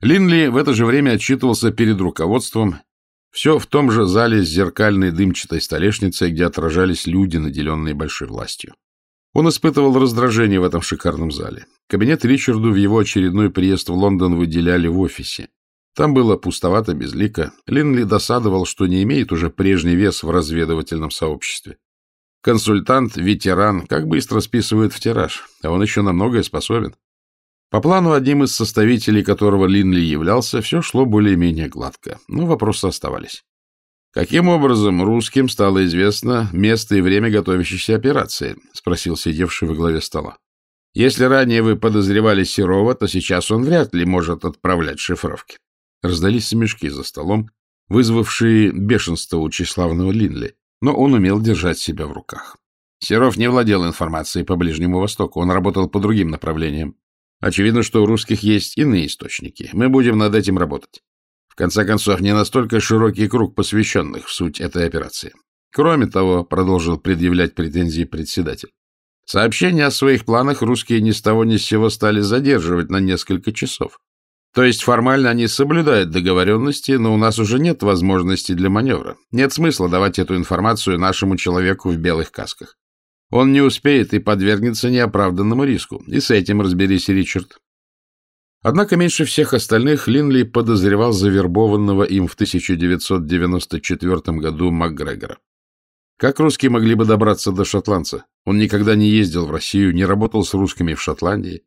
Линли в это же время отчитывался перед руководством, все в том же зале с зеркальной дымчатой столешницей, где отражались люди, наделенные большой властью. Он испытывал раздражение в этом шикарном зале. Кабинет Ричарду в его очередной приезд в Лондон выделяли в офисе. Там было пустовато, безлико. Линли досадовал, что не имеет уже прежний вес в разведывательном сообществе. Консультант, ветеран, как быстро списывает в тираж, а он еще на многое способен. По плану, одним из составителей которого Линли являлся, все шло более-менее гладко, но вопросы оставались. «Каким образом русским стало известно место и время готовящейся операции?» — спросил сидевший во главе стола. «Если ранее вы подозревали Серова, то сейчас он вряд ли может отправлять шифровки». Раздались смешки за столом, вызвавшие бешенство у тщеславного Линли, но он умел держать себя в руках. Серов не владел информацией по Ближнему Востоку, он работал по другим направлениям. Очевидно, что у русских есть иные источники. Мы будем над этим работать. В конце концов, не настолько широкий круг посвященных в суть этой операции. Кроме того, продолжил предъявлять претензии председатель, сообщения о своих планах русские ни с того ни с сего стали задерживать на несколько часов. То есть формально они соблюдают договоренности, но у нас уже нет возможности для маневра. Нет смысла давать эту информацию нашему человеку в белых касках. Он не успеет и подвергнется неоправданному риску. И с этим разберись, Ричард. Однако меньше всех остальных Линли подозревал завербованного им в 1994 году МакГрегора. Как русские могли бы добраться до шотландца? Он никогда не ездил в Россию, не работал с русскими в Шотландии.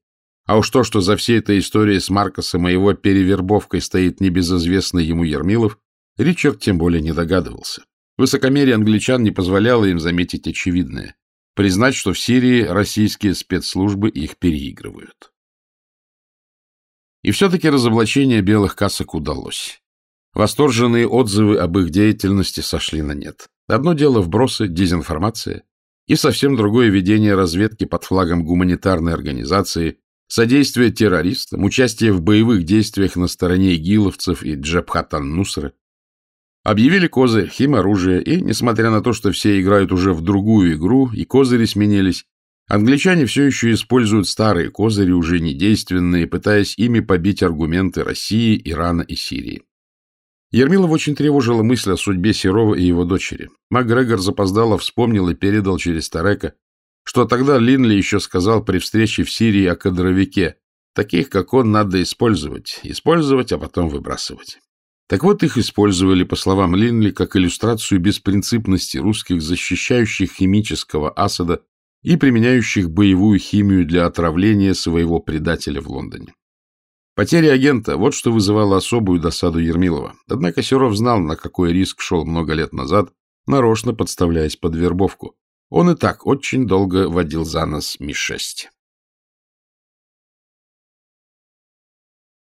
А уж то, что за всей этой историей с Маркосом и его перевербовкой стоит небезызвестный ему Ермилов, Ричард тем более не догадывался. Высокомерие англичан не позволяло им заметить очевидное признать, что в Сирии российские спецслужбы их переигрывают. И все-таки разоблачение белых касок удалось. Восторженные отзывы об их деятельности сошли на нет. Одно дело вбросы, дезинформация, и совсем другое ведение разведки под флагом гуманитарной организации, содействие террористам, участие в боевых действиях на стороне игиловцев и Джабхатан-Нусры, Объявили козырь, химоружие, и, несмотря на то, что все играют уже в другую игру, и козыри сменились, англичане все еще используют старые козыри, уже недейственные, пытаясь ими побить аргументы России, Ирана и Сирии. Ермилов очень тревожила мысль о судьбе Серова и его дочери. МакГрегор запоздало вспомнил и передал через Тарека, что тогда Линли еще сказал при встрече в Сирии о кадровике. Таких, как он, надо использовать. Использовать, а потом выбрасывать. Так вот, их использовали, по словам Линли, как иллюстрацию беспринципности русских, защищающих химического Асада и применяющих боевую химию для отравления своего предателя в Лондоне. Потеря агента – вот что вызывало особую досаду Ермилова. Однако Серов знал, на какой риск шел много лет назад, нарочно подставляясь под вербовку. Он и так очень долго водил за нос Ми-6.